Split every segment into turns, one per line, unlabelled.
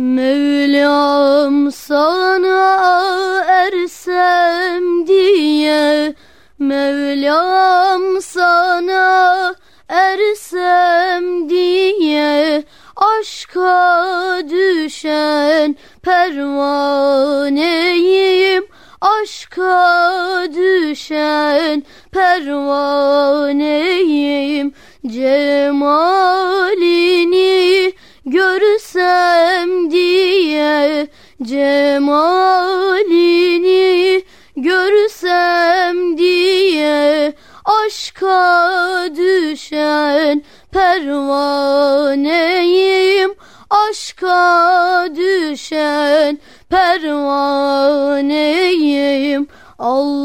Mevlam sana ersem diye Mevlam sana ersem diye Aşka düşen pervaneyim. Aşka düşen pervaneyim. Cemalini görsem diye Cemalini görsem diye Aşka düşen pervaneyim. Aşka düşen pervaneyim. Allah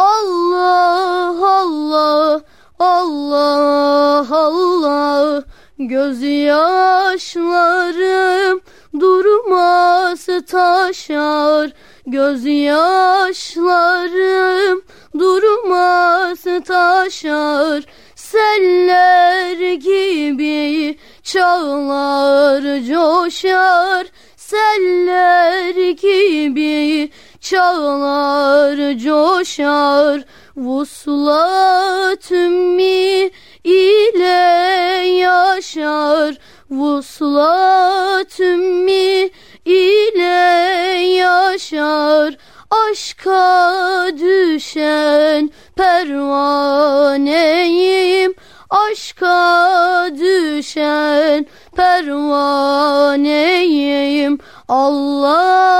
Allah Allah Allah Allah. Allah Gözyaşlarım durmaz taşar. Gözyaşlarım durmaz taşar. Seller gibi çağlar coşar. Seller gibi çağlar coşar. Vuslat ümmi ile yaşar. Vuslat ümmi ile yaşar. Aşka düşen pervaneyim. Aşka düşen pervaneyim. Allah